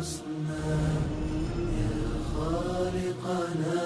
الحسنى يا خالقنا.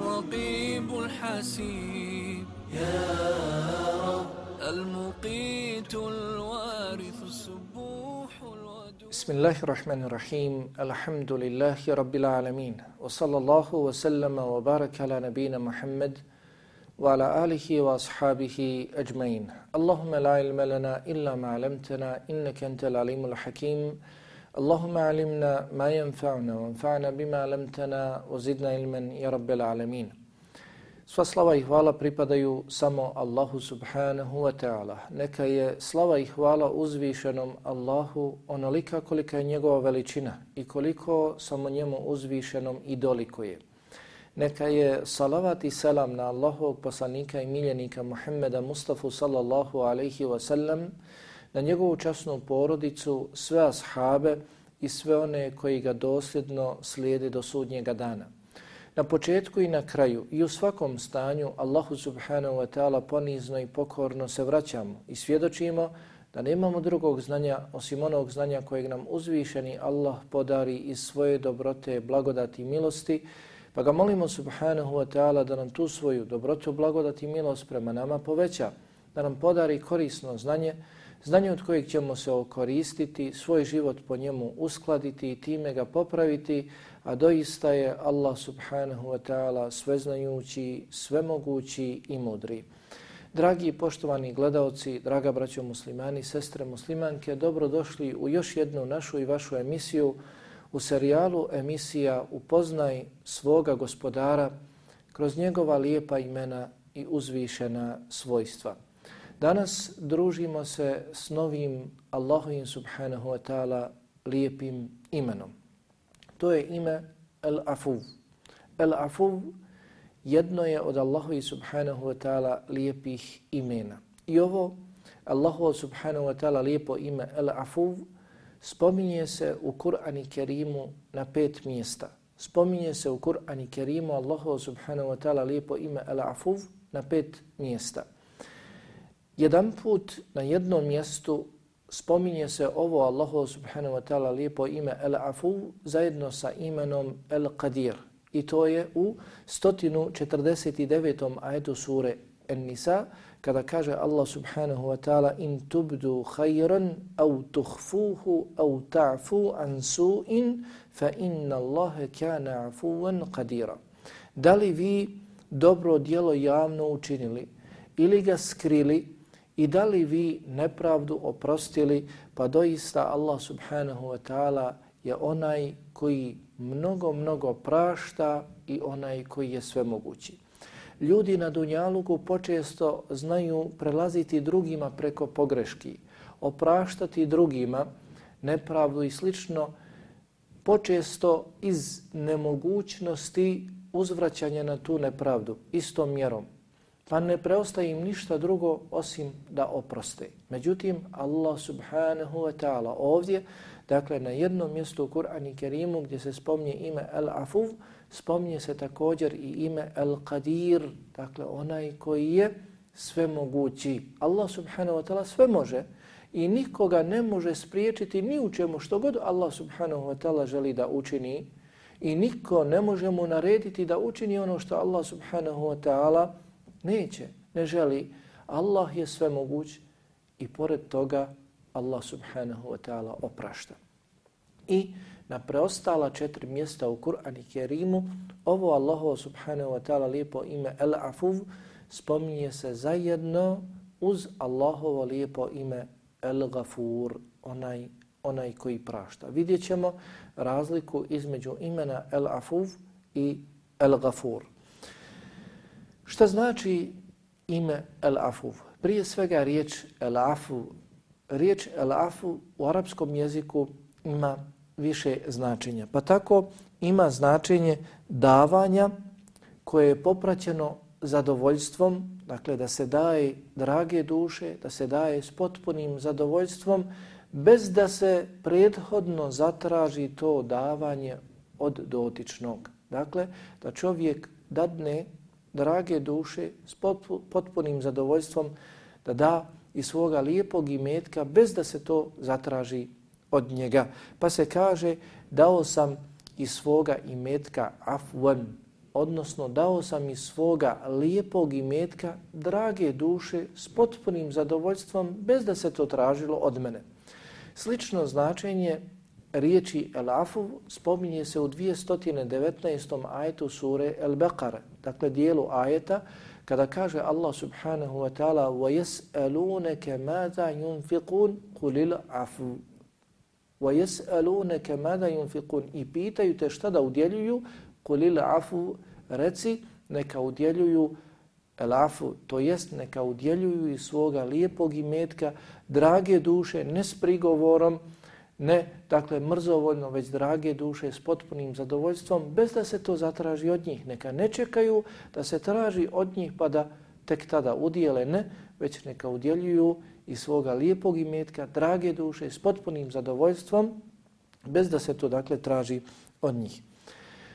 الرقيب الحسيب. المقيت الوارث السبوح الودود. بسم الله الرحمن الرحيم. الحمد لله رب العالمين. وصلى الله وسلم وبارك على نبينا محمد وعلى آله وأصحابه أجمعين. اللهم لا علم لنا إلا ما علمتنا إنك أنت العليم الحكيم. اللهم علمنا ما ينفعنا وانفعنا بما علمتنا وزدنا علما يا رب العالمين Sva slava i hvala pripadaju samo Allahu subhanahu wa ta'ala. Neka je slava i hvala uzvišenom Allahu onolika kolika je njegova veličina i koliko samo njemu uzvišenom i doliko je. Neka je salavat i selam na Allahovog poslanika i miljenika Muhammeda Mustafa sallallahu alaihi wa sallam, na njegovu časnu porodicu, sve ashabe i sve one koji ga dosljedno slijede do sudnjega dana. Na početku i na kraju i u svakom stanju Allahu subhanahu wa ta'ala ponizno i pokorno se vraćamo i svjedočimo da nemamo drugog znanja osim onog znanja kojeg nam uzvišeni Allah podari iz svoje dobrote, blagodati i milosti, pa ga molimo subhanahu wa ta'ala da nam tu svoju dobrotu, blagodati i milost prema nama poveća, da nam podari korisno znanje, znanje od kojeg ćemo se okoristiti, svoj život po njemu uskladiti i time ga popraviti, a doista je Allah subhanahu wa ta'ala sveznajući, svemogući i mudri. Dragi i poštovani gledalci, draga braćo muslimani, sestre muslimanke, dobrodošli u još jednu našu i vašu emisiju u serijalu emisija Upoznaj svoga gospodara kroz njegova lijepa imena i uzvišena svojstva. Danas družimo se s novim Allahovim subhanahu wa ta'ala lijepim imenom. To je ime El-Afuv. El-Afuv jedno je od Allahovi subhanahu wa ta'ala lijepih imena. I ovo Allahov subhanahu wa ta'ala lijepo ime El-Afuv spominje se u Kur'ani Kerimu na pet mjesta. Spominje se u Kur'ani Kerimu Allahov subhanahu wa ta'ala lijepo ime El-Afuv na pet mjesta. Jedan put na jednom mjestu spominje se ovo Allahu subhanahu wa ta'ala lijepo ime El-Afu zajedno sa imenom El-Qadir. I to je u 149. ajetu sure En-Nisa kada kaže Allah subhanahu wa ta'ala in tubdu khayran au tuhfuhu au ta'fu an su'in fa inna Allahe kana afuwan qadira. Da li vi dobro dijelo javno učinili ili ga skrili i da li vi nepravdu oprostili, pa doista Allah subhanahu wa ta'ala je onaj koji mnogo, mnogo prašta i onaj koji je sve mogući. Ljudi na Dunjaluku počesto znaju prelaziti drugima preko pogreški, opraštati drugima nepravdu i slično, počesto iz nemogućnosti uzvraćanja na tu nepravdu istom mjerom pa ne preostaje im ništa drugo osim da oproste. Međutim, Allah subhanahu wa ta'ala ovdje, dakle na jednom mjestu u Kur'an i Kerimu gdje se spomnje ime Al-Afuv, spomnje se također i ime Al-Qadir, dakle onaj koji je sve mogući. Allah subhanahu wa ta'ala sve može i nikoga ne može spriječiti ni u čemu što god Allah subhanahu wa ta'ala želi da učini i niko ne može mu narediti da učini ono što Allah subhanahu wa ta'ala Neće, ne želi. Allah je sve moguć i pored toga Allah subhanahu wa ta'ala oprašta. I na preostala četiri mjesta u Kur'an i Kerimu, ovo Allahovo subhanahu wa ta'ala lijepo ime El Afuv spominje se zajedno uz Allahovo lijepo ime El Gafur, onaj, onaj koji prašta. Vidjet ćemo razliku između imena El Afuv i El Gafur. Šta znači ime El Afuv? Prije svega riječ El Afu. Riječ El Afu u arapskom jeziku ima više značenja. Pa tako ima značenje davanja koje je popraćeno zadovoljstvom, dakle da se daje drage duše, da se daje s potpunim zadovoljstvom, bez da se prethodno zatraži to davanje od dotičnog. Dakle, da čovjek dadne drage duše s potpunim zadovoljstvom, da da i svoga lijepog imetka bez da se to zatraži od njega. Pa se kaže, dao sam iz svoga imetka afwan, odnosno dao sam iz svoga lijepog imetka drage duše s potpunim zadovoljstvom bez da se to tražilo od mene. Slično značenje riječi el-afu spominje se u 219. ajetu sure El-Beqara, dakle dijelu ajeta kada kaže Allah subhanahu wa ta'ala وَيَسْأَلُونَكَ مَاذَا يُنْفِقُونَ قُلِ الْعَفُوا وَيَسْأَلُونَكَ مَاذَا يُنْفِقُونَ I pitaju te šta da udjeljuju, kulil afu, reci, neka udjeljuju elafu, to jest neka udjeljuju iz svoga lijepog imetka, drage duše, ne s prigovorom, ne, dakle, mrzovoljno, već drage duše s potpunim zadovoljstvom, bez da se to zatraži od njih. Neka ne čekaju da se traži od njih pa da tek tada udijele, ne, već neka udjeljuju i svoga lijepog imetka, drage duše, s potpunim zadovoljstvom, bez da se to dakle traži od njih.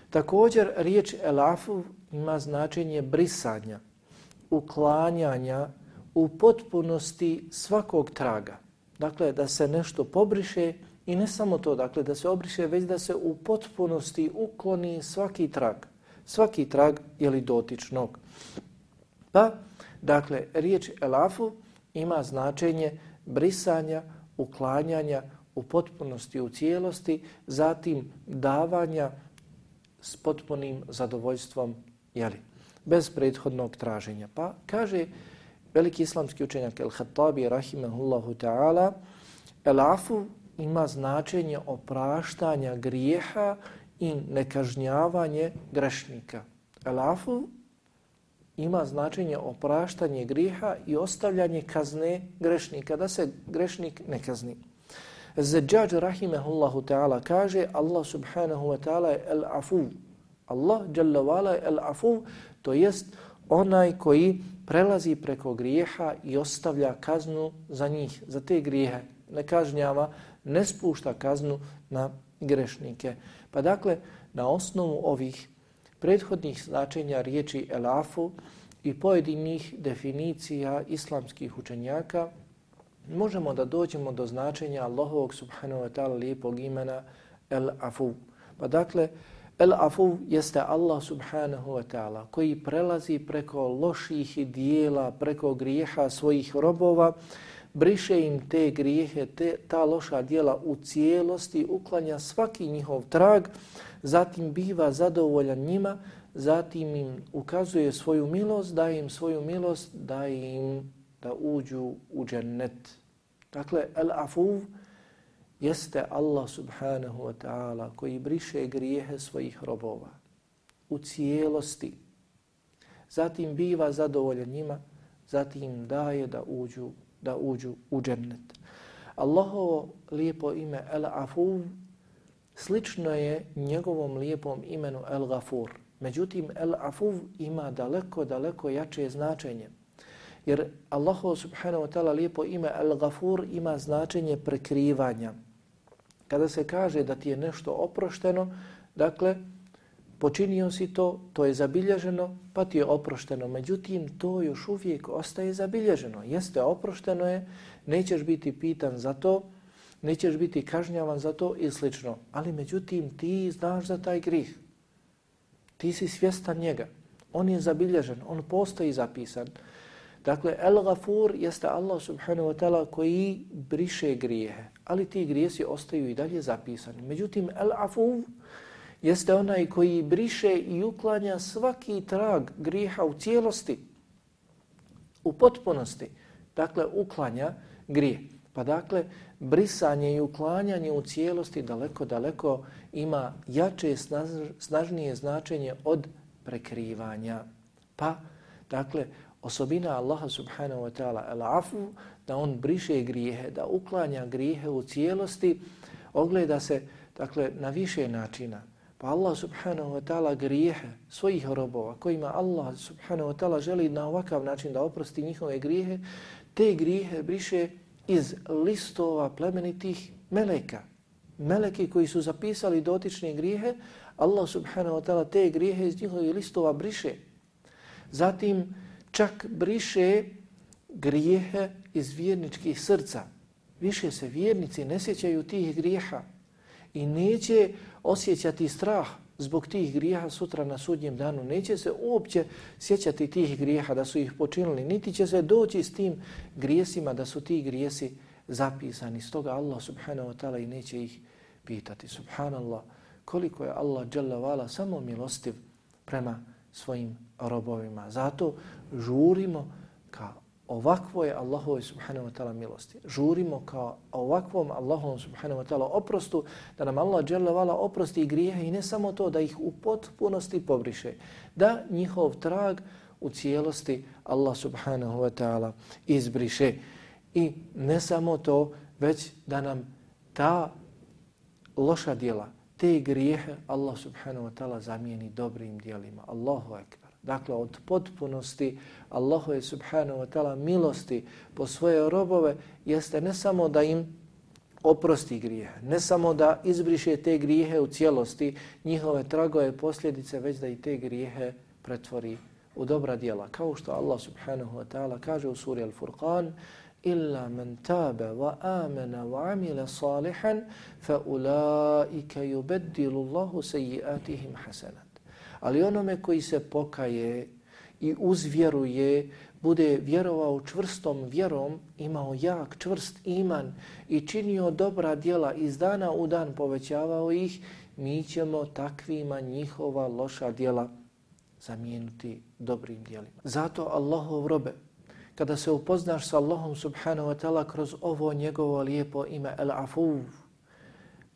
Također, riječ elafu ima značenje brisanja, uklanjanja u potpunosti svakog traga. Dakle, da se nešto pobriše i ne samo to, dakle, da se obriše, već da se u potpunosti ukloni svaki trag. Svaki trag je li dotičnog. Pa, dakle, riječ elafu ima značenje brisanja, uklanjanja u potpunosti, u cijelosti, zatim davanja s potpunim zadovoljstvom, jeli, bez prethodnog traženja. Pa kaže veliki islamski učenjak El-Hattabi, rahimahullahu ta'ala, elafu ima značenje opraštanja grijeha i nekažnjavanje grešnika. Elafu ima značenje opraštanje griha i ostavljanje kazne grešnika, da se grešnik ne kazni. Zajjaj rahimehullahu ta'ala kaže Allah subhanahu wa ta'ala je el-afu. Allah jalla je el-afu, to jest onaj koji prelazi preko grijeha i ostavlja kaznu za njih, za te grijehe. Ne kažnjava, ne spušta kaznu na grešnike. Pa dakle, na osnovu ovih prethodnih značenja riječi elafu i pojedinih definicija islamskih učenjaka, možemo da dođemo do značenja Allahovog subhanahu wa ta'ala lijepog imena el-afu. Pa dakle, el-afu jeste Allah subhanahu wa ta'ala koji prelazi preko loših dijela, preko grijeha svojih robova, briše im te grijehe, te, ta loša dijela u cijelosti, uklanja svaki njihov trag, zatim biva zadovoljan njima, zatim im ukazuje svoju milost, daje im svoju milost, daje im da uđu u džennet. Dakle, el-afuv jeste Allah subhanahu wa ta'ala koji briše grijehe svojih robova u cijelosti. Zatim biva zadovoljan njima, zatim daje da uđu, da uđu u džennet. Allahovo lijepo ime el-afuv slično je njegovom lijepom imenu El-Gafur. Međutim, El-Afuv ima daleko, daleko jače značenje. Jer Allah subhanahu wa ta'ala lijepo ime El-Gafur ima značenje prekrivanja. Kada se kaže da ti je nešto oprošteno, dakle, počinio si to, to je zabilježeno, pa ti je oprošteno. Međutim, to još uvijek ostaje zabilježeno. Jeste, oprošteno je, nećeš biti pitan za to, nećeš biti kažnjavan za to i slično. Ali međutim, ti znaš za taj grih. Ti si svjestan njega. On je zabilježen, on postoji zapisan. Dakle, El Gafur jeste Allah subhanahu wa ta'ala koji briše grijehe, ali ti grijesi ostaju i dalje zapisani. Međutim, El Afuv jeste onaj koji briše i uklanja svaki trag grijeha u cijelosti, u potpunosti. Dakle, uklanja grije. Pa dakle, brisanje i uklanjanje u cijelosti daleko, daleko ima jače, snažnije značenje od prekrivanja. Pa, dakle, osobina Allaha subhanahu wa ta'ala al-afu, da on briše grijehe, da uklanja grijehe u cijelosti, ogleda se dakle, na više načina. Pa Allah subhanahu wa ta'ala grijehe svojih robova kojima Allah subhanahu wa ta'ala želi na ovakav način da oprosti njihove grijehe, te grijehe briše iz listova plemenitih meleka. Meleki koji su zapisali dotične grijehe, Allah subhanahu wa ta'ala te grijehe iz njihovih listova briše. Zatim čak briše grijehe iz vjerničkih srca. Više se vjernici ne sjećaju tih grijeha i neće osjećati strah zbog tih grijeha sutra na sudnjem danu. Neće se uopće sjećati tih grijeha da su ih počinili, niti će se doći s tim grijesima da su ti grijesi zapisani. Stoga Allah subhanahu wa ta'ala i neće ih pitati. Subhanallah, koliko je Allah dželavala samo milostiv prema svojim robovima. Zato žurimo ka Ovakvo je Allahove subhanahu wa ta'ala milosti. Žurimo kao ovakvom Allahovom subhanahu wa ta'ala oprostu, da nam Allah dželle vala oprosti i grijehe i ne samo to, da ih u potpunosti pobriše. Da njihov trag u cijelosti Allah subhanahu wa ta'ala izbriše. I ne samo to, već da nam ta loša djela, te grijehe Allah subhanahu wa ta'ala zamijeni dobrim djelima. Allahu akbar. Dakle, od potpunosti Allahove subhanahu wa ta'ala milosti po svoje robove jeste ne samo da im oprosti grijehe, ne samo da izbriše te grijehe u cijelosti, njihove tragove posljedice, već da i te grijehe pretvori u dobra djela. Kao što Allah subhanahu wa ta'ala kaže u suri Al-Furqan, illa man taba wa amana wa amila salihan fa ulaika yubeddilu Allahu sejiatihim hasanan. Ali onome koji se pokaje i uzvjeruje, bude vjerovao čvrstom vjerom, imao jak, čvrst iman i činio dobra djela iz dana u dan povećavao ih, mi ćemo takvima njihova loša djela zamijenuti dobrim djelima. Zato Allahov robe, kada se upoznaš sa Allahom subhanahu wa ta'ala kroz ovo njegovo lijepo ime El-Afuv,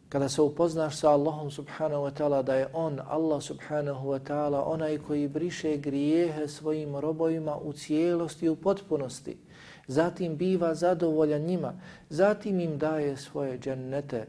kada se upoznaš sa Allahom subhanahu wa ta'ala da je On, Allah subhanahu wa ta'ala, onaj koji briše grijehe svojim robovima u cijelosti i u potpunosti, zatim biva zadovoljan njima, zatim im daje svoje džennete,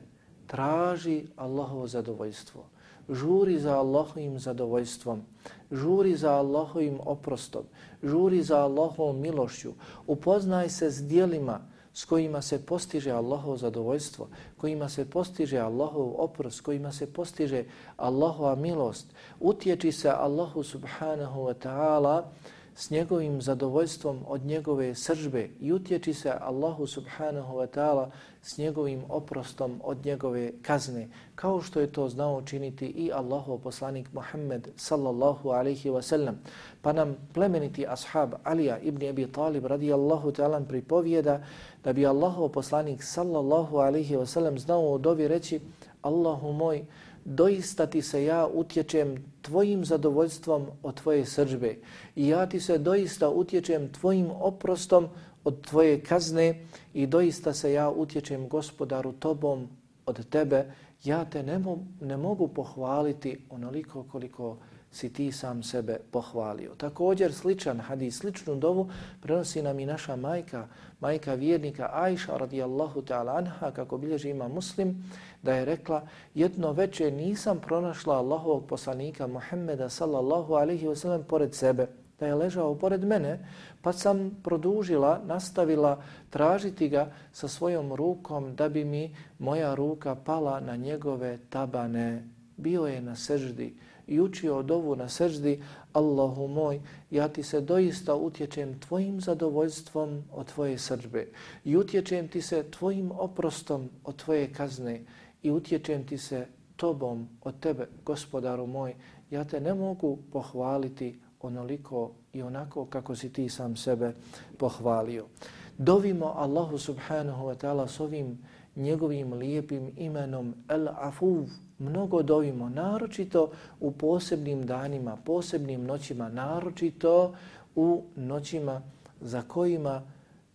traži Allahovo zadovoljstvo, žuri za Allahovim zadovoljstvom, žuri za Allahovim oprostom, žuri za Allahovom milošću, upoznaj se s dijelima s kojima se postiže Allahovo zadovoljstvo, kojima se postiže Allahov oprost, kojima se postiže Allahova milost, utječi se Allahu subhanahu wa ta'ala s njegovim zadovoljstvom od njegove sržbe i utječi se Allahu subhanahu wa ta'ala s njegovim oprostom od njegove kazne, kao što je to znao činiti i Allahov poslanik Muhammed sallallahu alaihi wa sallam. Pa nam plemeniti ashab Alija ibn Abi Talib radijallahu ta'ala pripovijeda da bi Allahov poslanik sallallahu alaihi wa sallam znao u dovi reći Allahu moj, doista ti se ja utječem tvojim zadovoljstvom od tvoje sržbe i ja ti se doista utječem tvojim oprostom od tvoje kazne i doista se ja utječem gospodaru tobom od tebe, ja te ne, mo ne mogu pohvaliti onoliko koliko si ti sam sebe pohvalio. Također sličan hadis, sličnu dovu prenosi nam i naša majka, majka vjernika Ajša radijallahu ta'ala anha, kako bilježi ima muslim, da je rekla jedno veče nisam pronašla Allahovog poslanika Muhammeda sallallahu alaihi wa sallam pored sebe, da je ležao pored mene, pa sam produžila, nastavila tražiti ga sa svojom rukom da bi mi moja ruka pala na njegove tabane. Bio je na seždi i učio od ovu na seždi, Allahu moj, ja ti se doista utječem tvojim zadovoljstvom od tvoje srđbe i utječem ti se tvojim oprostom od tvoje kazne i utječem ti se tobom od tebe, gospodaru moj, ja te ne mogu pohvaliti onoliko i onako kako si ti sam sebe pohvalio. Dovimo Allahu subhanahu wa ta'ala s ovim njegovim lijepim imenom El Afuv. Mnogo dovimo, naročito u posebnim danima, posebnim noćima, naročito u noćima za kojima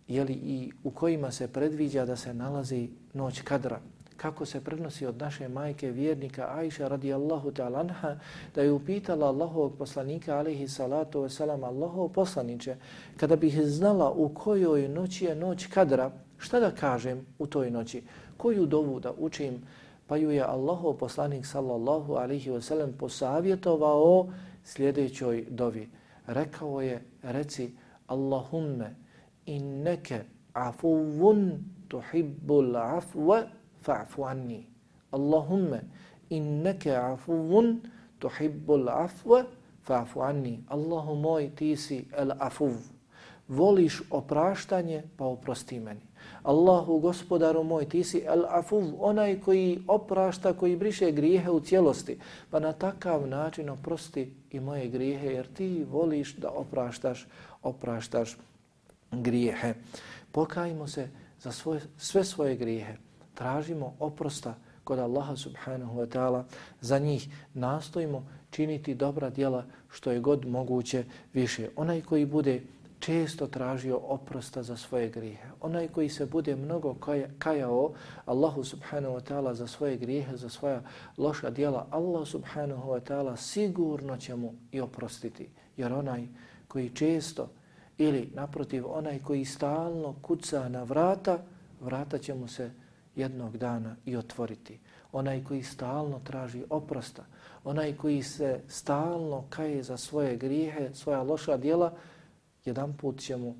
jeli, i u kojima se predviđa da se nalazi noć kadra kako se prenosi od naše majke vjernika Ajša radijallahu ta'ala anha, da je upitala Allahovog poslanika alaihi salatu wasalam, Allahov poslaniće, kada bih znala u kojoj noći je noć kadra, šta da kažem u toj noći, koju dovu da učim, pa ju je Allahov poslanik sallallahu alaihi wasalam posavjetovao sljedećoj dovi. Rekao je, reci, Allahumme inneke afuvun tuhibbul afwa fa'fu anni. Allahumma innaka afuvun tuhibbul afve fa'fu anni. Allahu moj ti si el afuv. Voliš opraštanje pa oprosti meni. Allahu gospodaru moj ti si el afuv, onaj koji oprašta, koji briše grijehe u cijelosti. Pa na takav način oprosti i moje grijehe jer ti voliš da opraštaš, opraštaš grijehe. Pokajmo se za svoje, sve svoje grijehe tražimo oprosta kod Allaha subhanahu wa ta'ala za njih, nastojimo činiti dobra djela što je god moguće više. Onaj koji bude često tražio oprosta za svoje grijehe, onaj koji se bude mnogo kajao Allahu subhanahu wa ta'ala za svoje grijehe, za svoja loša djela, Allah subhanahu wa ta'ala sigurno će mu i oprostiti. Jer onaj koji često ili naprotiv onaj koji stalno kuca na vrata, vrata će mu se oprostiti jednog dana i otvoriti. Onaj koji stalno traži oprosta, onaj koji se stalno kaje za svoje grijehe, svoja loša dijela, jedan put će mu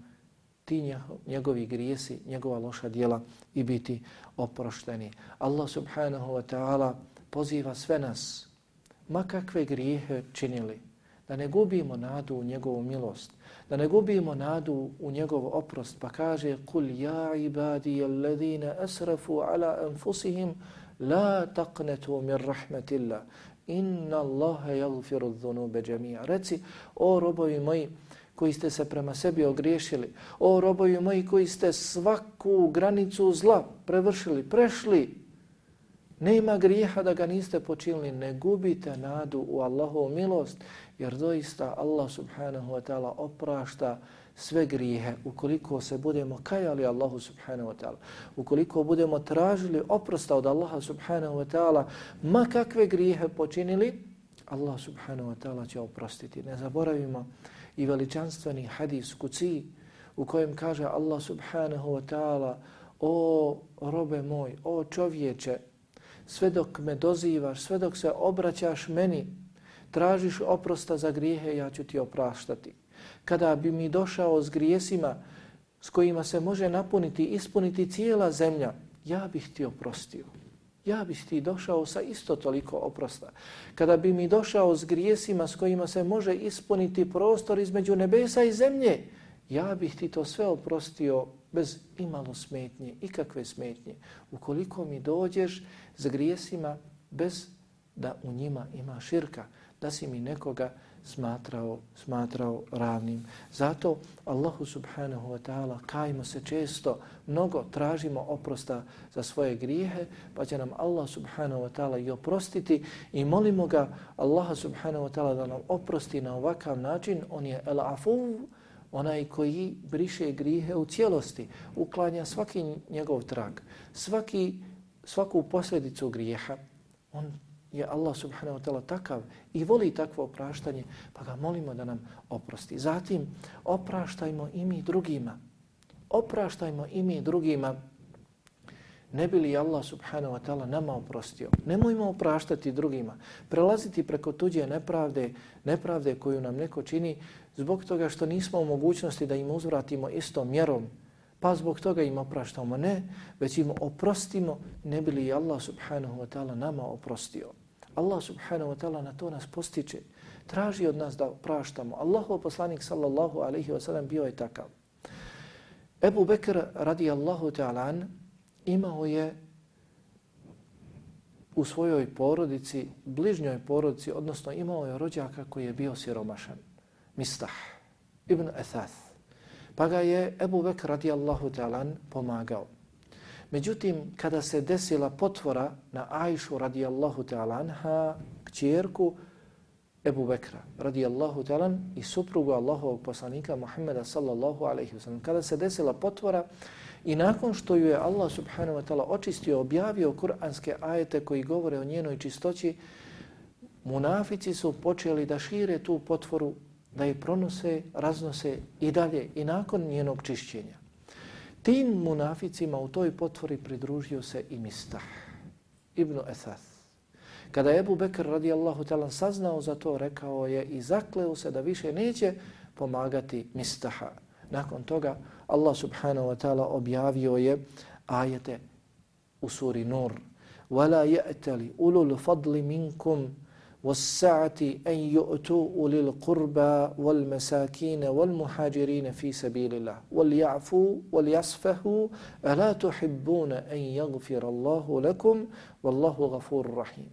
ti njegovi grijesi, njegova loša dijela i biti oprošteni. Allah subhanahu wa ta'ala poziva sve nas, ma kakve grijehe činili, da ne gubimo nadu u njegovu milost, da ne gubimo nadu u njegov oprost, pa kaže kul ja ibadi alladhina asrafu ala anfusihim la taqnatu min rahmatillah inna Allaha yaghfiru dhunuba jami'a. Reci o robovi moji koji ste se prema sebi ogriješili, o robovi moji koji ste svaku granicu zla prevršili, prešli, nema grijeha da ga niste počinili, ne gubite nadu u Allahovu milost, jer doista Allah subhanahu wa ta'ala oprašta sve grijehe ukoliko se budemo kajali Allahu subhanahu wa ta'ala. Ukoliko budemo tražili oprosta od Allaha subhanahu wa ta'ala, ma kakve grijehe počinili, Allah subhanahu wa ta'ala će oprostiti. Ne zaboravimo i veličanstveni hadis kuci u kojem kaže Allah subhanahu wa ta'ala o robe moj, o čovječe, sve dok me dozivaš, sve dok se obraćaš meni, tražiš oprosta za grijehe, ja ću ti opraštati. Kada bi mi došao s grijesima s kojima se može napuniti, ispuniti cijela zemlja, ja bih ti oprostio. Ja bih ti došao sa isto toliko oprosta. Kada bi mi došao s grijesima s kojima se može ispuniti prostor između nebesa i zemlje, ja bih ti to sve oprostio bez imalo smetnje, ikakve smetnje. Ukoliko mi dođeš s grijesima bez da u njima ima širka, da si mi nekoga smatrao, smatrao ravnim. Zato Allahu subhanahu wa ta'ala kajmo se često, mnogo tražimo oprosta za svoje grijehe, pa će nam Allah subhanahu wa ta'ala i oprostiti i molimo ga Allaha subhanahu wa ta'ala da nam oprosti na ovakav način. On je el afuv, onaj koji briše grijehe u cijelosti, uklanja svaki njegov trag, svaki, svaku posljedicu grijeha, on je Allah subhanahu wa ta'ala takav i voli takvo opraštanje, pa ga molimo da nam oprosti. Zatim, opraštajmo i mi drugima. Opraštajmo i mi drugima. Ne bi li Allah subhanahu wa ta'ala nama oprostio? Nemojmo opraštati drugima. Prelaziti preko tuđe nepravde, nepravde koju nam neko čini zbog toga što nismo u mogućnosti da im uzvratimo istom mjerom, pa zbog toga im opraštamo. Ne, već im oprostimo, ne bi li Allah subhanahu wa ta'ala nama oprostio. Allah subhanahu wa ta'ala na to nas postiče. Traži od nas da opraštamo. Allahu poslanik sallallahu alaihi wa sallam bio je takav. Ebu Bekr radijallahu ta'ala imao je u svojoj porodici, bližnjoj porodici, odnosno imao je rođaka koji je bio siromašan. Mistah ibn Athath. Pa ga je Ebu Bekr radijallahu ta'ala pomagao. Međutim, kada se desila potvora na Ajšu radijallahu ta'ala anha, kćerku Ebu Bekra radijallahu ta'ala i suprugu Allahovog poslanika Muhammeda sallallahu alaihi wa sallam, kada se desila potvora i nakon što ju je Allah subhanahu wa ta'ala očistio, objavio kuranske ajete koji govore o njenoj čistoći, munafici su počeli da šire tu potvoru, da je pronose, raznose i dalje i nakon njenog čišćenja. Tim munaficima u toj potvori pridružio se i Mistah, Ibnu Ethath. Kada je Ebu Bekr radijallahu talan saznao za to, rekao je i zakleo se da više neće pomagati Mistaha. Nakon toga Allah subhanahu wa ta'ala objavio je ajete u suri Nur. وَلَا يَأْتَلِ أُلُوا الْفَضْلِ مِنْكُمْ والسعة أن يؤتوا أولي القربى والمساكين والمهاجرين في سبيل الله وليعفوا وليصفحوا ألا تحبون أن يغفر الله لكم والله غفور رحيم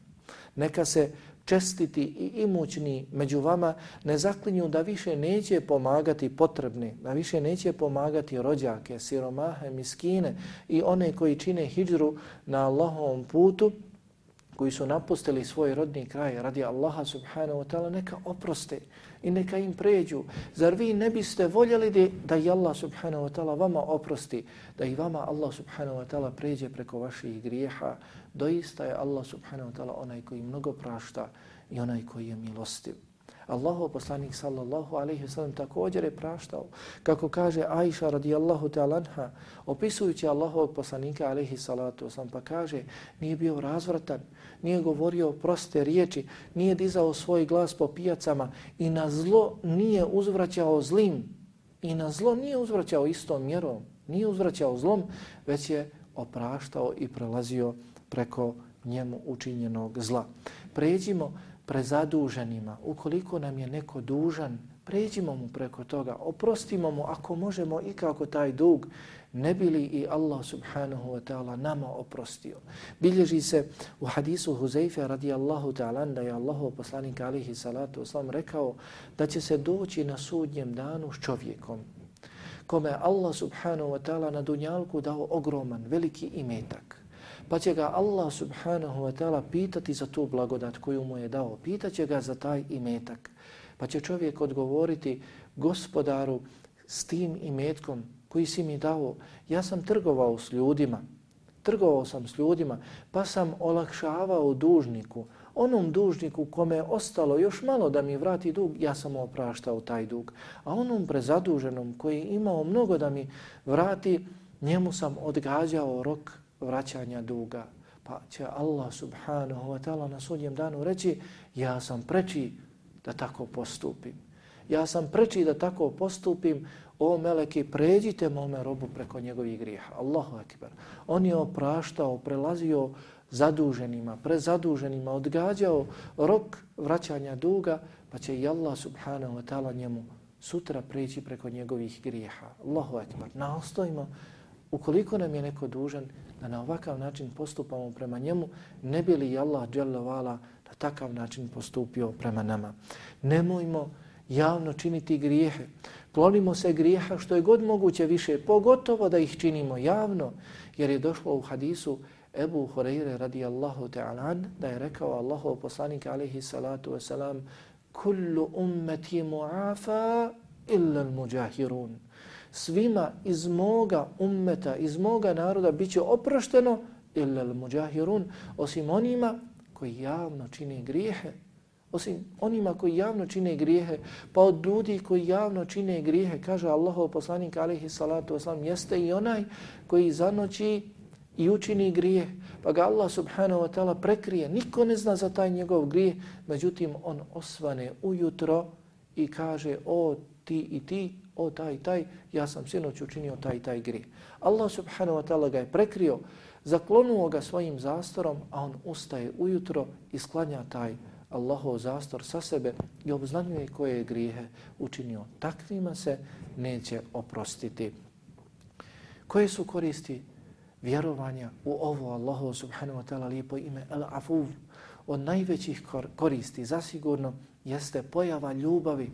Neka se čestiti i imućni među vama ne zaklinju da više neće pomagati potrebni, da više neće pomagati rođake, siromahe, miskine i one koji čine hijđru na Allahovom putu, koji su napustili svoj rodni kraj radi Allaha subhanahu wa ta'ala, neka oproste i neka im pređu. Zar vi ne biste voljeli da i Allah subhanahu wa ta'ala vama oprosti, da i vama Allah subhanahu wa ta'ala pređe preko vaših grijeha? Doista je Allah subhanahu wa ta'ala onaj koji mnogo prašta i onaj koji je milostiv. Allahov poslanik sallallahu alaihi sellem također je praštao. Kako kaže Aisha radijallahu ta'ala anha, opisujući Allahovog poslanika alaihi salatu wasallam, pa kaže, nije bio razvratan, nije govorio proste riječi, nije dizao svoj glas po pijacama i na zlo nije uzvraćao zlim. I na zlo nije uzvraćao istom mjerom, nije uzvraćao zlom, već je opraštao i prelazio preko njemu učinjenog zla. Pređimo prezaduženima. Ukoliko nam je neko dužan, pređimo mu preko toga, oprostimo mu ako možemo i kako taj dug, ne bi li i Allah subhanahu wa ta'ala nama oprostio. Bilježi se u hadisu Huzeyfe radijallahu ta'ala da je Allahov poslanik alihi salatu oslam rekao da će se doći na sudnjem danu s čovjekom kome Allah subhanahu wa ta'ala na dunjalku dao ogroman, veliki imetak pa će ga Allah subhanahu wa ta'ala pitati za tu blagodat koju mu je dao. Pitaće ga za taj imetak. Pa će čovjek odgovoriti gospodaru s tim imetkom koji si mi dao. Ja sam trgovao s ljudima. Trgovao sam s ljudima pa sam olakšavao dužniku. Onom dužniku kome je ostalo još malo da mi vrati dug, ja sam opraštao taj dug. A onom prezaduženom koji imao mnogo da mi vrati, njemu sam odgađao rok vraćanja duga. Pa će Allah subhanahu wa ta'ala na sudnjem danu reći ja sam preči da tako postupim. Ja sam preči da tako postupim. O meleki, pređite mome robu preko njegovih grijeha. Allahu akbar. On je opraštao, prelazio zaduženima, prezaduženima, odgađao rok vraćanja duga, pa će i Allah subhanahu wa ta'ala njemu sutra preći preko njegovih grijeha. Allahu akbar. Nastojimo ukoliko nam je neko dužan da na ovakav način postupamo prema njemu, ne bi li Allah dželovala na takav način postupio prema nama. Nemojmo javno činiti grijehe. Klonimo se grijeha što je god moguće više, pogotovo da ih činimo javno, jer je došlo u hadisu Ebu Hureyre radijallahu ta'ala da je rekao Allahov poslanik alaihi salatu wasalam kullu ummeti mu'afa illa al-muđahirun svima iz moga ummeta, iz moga naroda bit će oprošteno ilal muđahirun, osim onima koji javno čine grijehe. Osim onima koji javno čine grijehe, pa od ljudi koji javno čine grijehe, kaže Allahov poslanik alaihi salatu wasalam, jeste i onaj koji zanoći i učini grijeh, pa ga Allah subhanahu wa ta'ala prekrije. Niko ne zna za taj njegov grijeh, međutim on osvane ujutro i kaže, o ti i ti, o taj taj, ja sam sinoć učinio taj taj grije. Allah subhanahu wa ta'ala ga je prekrio, zaklonuo ga svojim zastorom, a on ustaje ujutro i sklanja taj Allahov zastor sa sebe i obznanjuje koje je grijehe učinio. Takvima se neće oprostiti. Koje su koristi vjerovanja u ovo Allahov subhanahu wa ta'ala lijepo ime Al-Afuv? Od najvećih koristi zasigurno jeste pojava ljubavi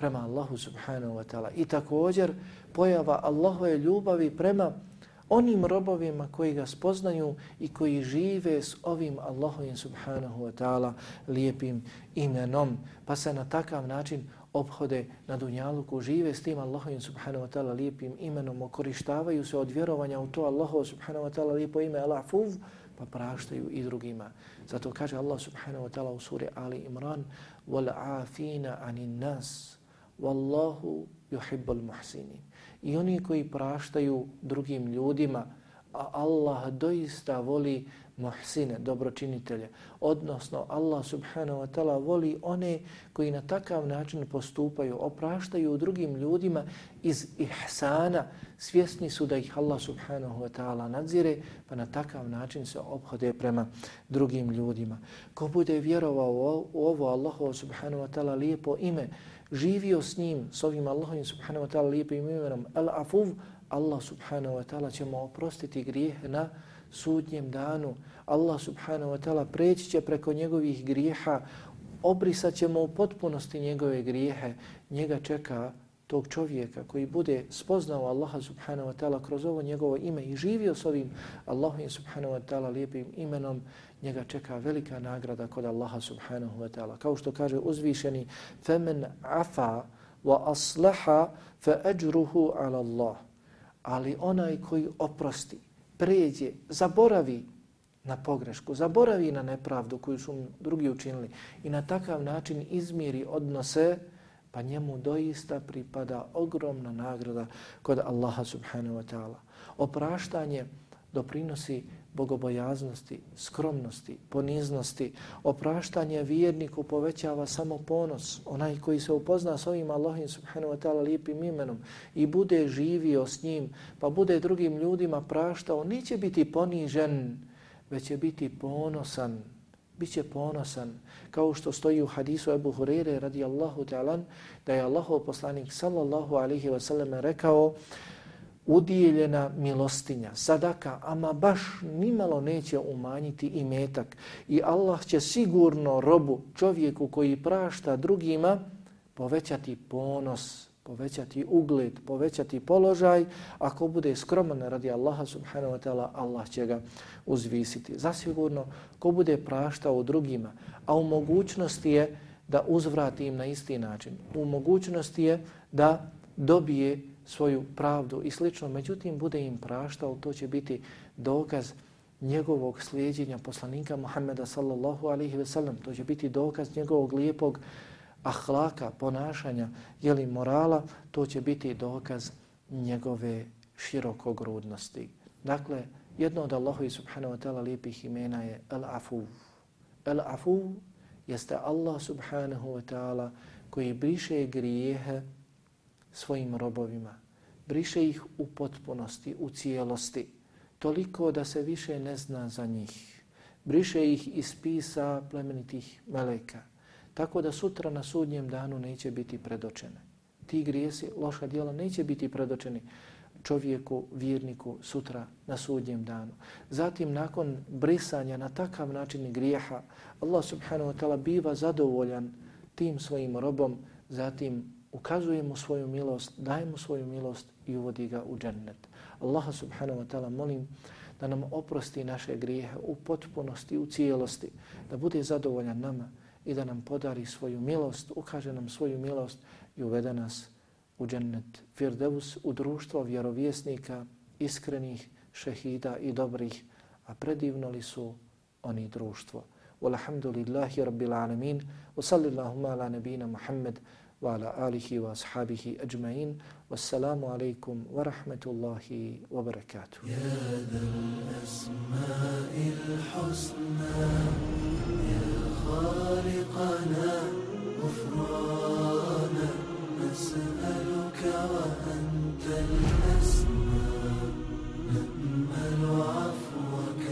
prema Allahu subhanahu wa ta'ala. I također pojava Allahove ljubavi prema onim robovima koji ga spoznaju i koji žive s ovim Allahovim subhanahu wa ta'ala lijepim imenom, pa se na takav način obhode na dunjaluku, žive s tim Allahovim subhanahu wa ta'ala lijepim imenom, okorištavaju se od vjerovanja u to Allahov subhanahu wa ta'ala lijepo ime Al-Afuv, pa praštaju i drugima. Zato kaže Allah subhanahu wa ta'ala u suri Ali Imran وَالْعَافِينَ عَنِ النَّاسِ Wallahu yuhibbul muhsinin. I oni koji praštaju drugim ljudima, a Allah doista voli muhsine, dobročinitelje. Odnosno, Allah subhanahu wa ta'ala voli one koji na takav način postupaju, opraštaju drugim ljudima iz ihsana. Svjesni su da ih Allah subhanahu wa ta'ala nadzire, pa na takav način se obhode prema drugim ljudima. Ko bude vjerovao u ovo Allahovo subhanahu wa ta'ala lijepo ime, živio s njim, s ovim Allahom subhanahu wa ta'ala lijepim imenom Al-Afuv, Allah subhanahu wa ta'ala će mu oprostiti grijeh na sudnjem danu. Allah subhanahu wa ta'ala preći će preko njegovih grijeha, obrisat će mu u potpunosti njegove grijehe. Njega čeka tog čovjeka koji bude spoznao Allaha subhanahu wa ta'ala kroz ovo njegovo ime i živio s ovim Allahom subhanahu wa ta'ala lijepim imenom, njega čeka velika nagrada kod Allaha subhanahu wa ta'ala. Kao što kaže uzvišeni فَمَنْ عَفَا وَأَصْلَحَا فَأَجْرُهُ عَلَى اللَّهِ Ali onaj koji oprosti, pređe, zaboravi na pogrešku, zaboravi na nepravdu koju su drugi učinili i na takav način izmiri odnose, pa njemu doista pripada ogromna nagrada kod Allaha subhanahu wa ta'ala. Opraštanje doprinosi bogobojaznosti, skromnosti, poniznosti. Opraštanje vjerniku povećava samo ponos. Onaj koji se upozna s ovim Allahim subhanahu wa ta'ala lijepim imenom i bude živio s njim, pa bude drugim ljudima praštao, neće biti ponižen, već će biti ponosan. Biće ponosan. Kao što stoji u hadisu Ebu Hurere radijallahu ta'ala, da je Allahov poslanik sallallahu alaihi wa sallam rekao udijeljena milostinja, sadaka, ama baš nimalo neće umanjiti i metak. I Allah će sigurno robu, čovjeku koji prašta drugima, povećati ponos, povećati ugled, povećati položaj. Ako bude skroman radi Allaha subhanahu wa ta'ala, Allah će ga uzvisiti. Zasigurno, ko bude praštao drugima, a u mogućnosti je da uzvrati im na isti način. U mogućnosti je da dobije svoju pravdu i slično, međutim bude im praštao, to će biti dokaz njegovog slijedjenja poslanika Muhammeda sallallahu alaihi ve sellem. To će biti dokaz njegovog lijepog ahlaka, ponašanja, jeli morala, to će biti dokaz njegove širokogrudnosti. Dakle, jedno od Allahovi subhanahu wa ta'ala lijepih imena je Al-Afu. Al-Afu jeste Allah subhanahu wa ta'ala koji briše grijehe svojim robovima. Briše ih u potpunosti, u cijelosti, toliko da se više ne zna za njih. Briše ih iz pisa plemenitih meleka, tako da sutra na sudnjem danu neće biti predočene. Ti grijesi, loša djela, neće biti predočeni čovjeku, vjerniku sutra na sudnjem danu. Zatim, nakon brisanja na takav način grijeha, Allah subhanahu wa ta'ala biva zadovoljan tim svojim robom, zatim ukazuje mu svoju milost, daje mu svoju milost i uvodi ga u džennet. Allah subhanahu wa ta'ala molim da nam oprosti naše grijehe u potpunosti, u cijelosti, da bude zadovoljan nama i da nam podari svoju milost, ukaže nam svoju milost i uvede nas u džennet. Firdevus u društvo vjerovjesnika, iskrenih, šehida i dobrih, a predivno li su oni društvo. Walhamdulillahi rabbil alamin, wa sallillahumma ala nabina Muhammad, وعلى آله وأصحابه أجمعين. والسلام عليكم ورحمة الله وبركاته. يا ذا الأسماء الحسنى يا خالقنا غفرانا نسألك وأنت الأسمى نأمل عفوك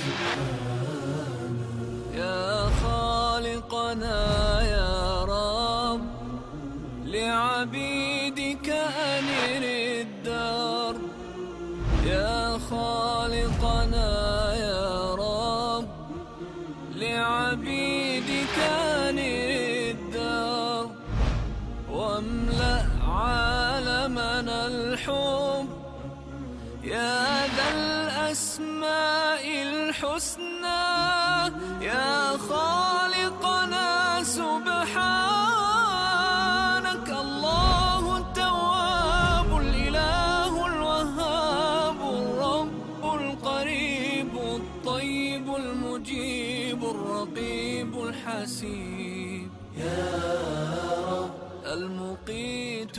سبحانا يا خالقنا الحسنى يا خالقنا سبحانك الله التواب الإله الوهاب الرب القريب الطيب المجيب الرقيب الحسيب. يا رب المقيت